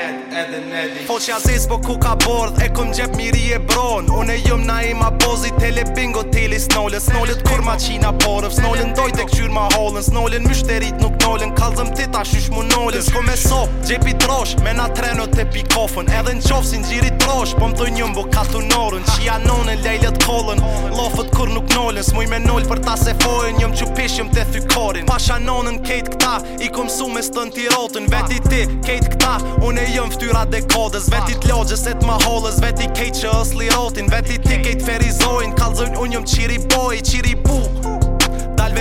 edhe Nelly Po që aziz po ku ka bordh e këm gjep miri e bron Unë e jëm na i ma bozi tele bingo tele snollet Snollet kur ma qina porëv Snollet dojt e këqyr ma hollen Snollet mështerit nuk Ndodhëm tita shush shysh mu nolle Nësko me sop, gjepi drosh Me na treno te pikofën Edhe në qofë si në gjiri drosh Po më thuj një mbo ka Qia nonë e lejlet kolën Lofët kur nuk nolle Së muj me nolë për ta se fojën Njëm që pishëm te thykorin Pasha nonën, kejt këta I kom su me stën ti rotën Veti ti kejt këta Unë e jëm ftyra dhe kodës Veti t'lo e t'ma holës Veti kejt që ës lirotin Veti ti kejt ferizojn Kalzojn unë jëm qiri boj, qiri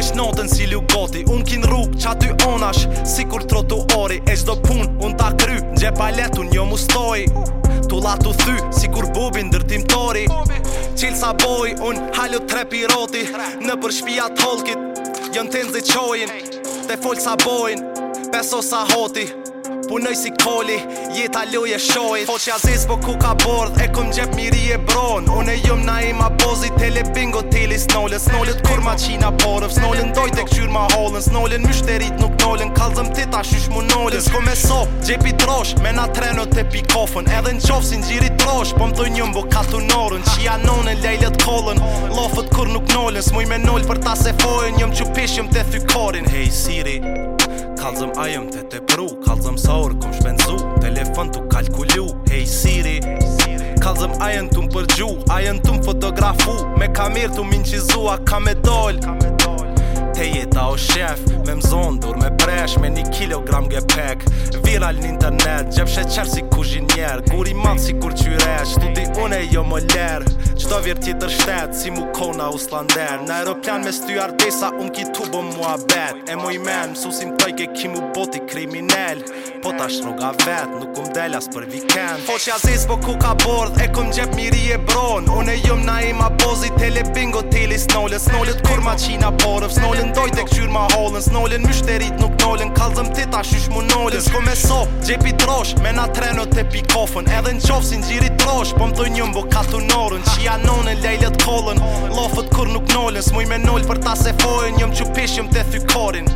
Vesh notën si lu goti Unë kin rrug qa ty onash Si kur trotu ori E qdo pun unë ta kry Gje palet unë njo mu stoj Tu la tu thy Si kur bubi në dërtim tori Qil sa boj Unë halu tre piroti Në për shpijat holkit Jën ten zi qojin Te fol sa bojn Peso sa hoti Punoj si koli, jeta loj e shojt Po që aziz po ku ka bord, e kom gjep miri e bron Unë e jëm na ima bozi tele bingo, tele snolet Snolet kur ma qina bërë Nëf s'nolin dojt e këqyr ma hollin S'nolin mysterit nuk nolin Kalzëm teta ta shysh mu nolin S'ko me sop, gjepi drosh Me na treno të pikofen Edhe në qofë si në gjirit drosh Po më thuj njëm bo ka Qia nonë e lejlet kolën Lofët kur nuk nolin S'muj me noll për ta se fojën Njëm që pishëm të thykorin Hej Siri Kalzëm ajëm të të pru Kalzëm sa orë kom shpenzu Telefon të kalkulu Hej Siri Kalzëm ajën të më përgju, ajën të më fotografu Me kamirë të më inqizua, ka me Te jeta o shef, me mzondur, me presh, me një kilogram ge pek Viral në internet, gjep shet qerë si kuzhinjer, guri manë si kur qyresh, tu di une jo më lerë Qdo vjerë tjetër shtetë, si mu kona u slander Në aeroplan me sty ardesa, unë ki tu bo mua bet E mu i men, mësu si më tajke ki mu boti kriminell Po ta shroga vet, nuk këm delas për vikend Po që aziz, po ku ka bord, e këm gjep miri e bron Unë e jëm na e ma bozi, tele bingo, tele snollet Snollet kur ma qina porëv, snollet dojt e këqyr ma hollen Snollet myshterit nuk nollen, kalzëm tita shumë Edhe s'ko me sop, gjepi trosh Me na trenot e pikofën Edhe në qofë si në gjiri trosh Po më thuj njëm bo ka Që ja nonë lejlet kolën, Lofët kur nuk nolën S'muj me nolë për ta se fojën Njëm që pishëm të thykorin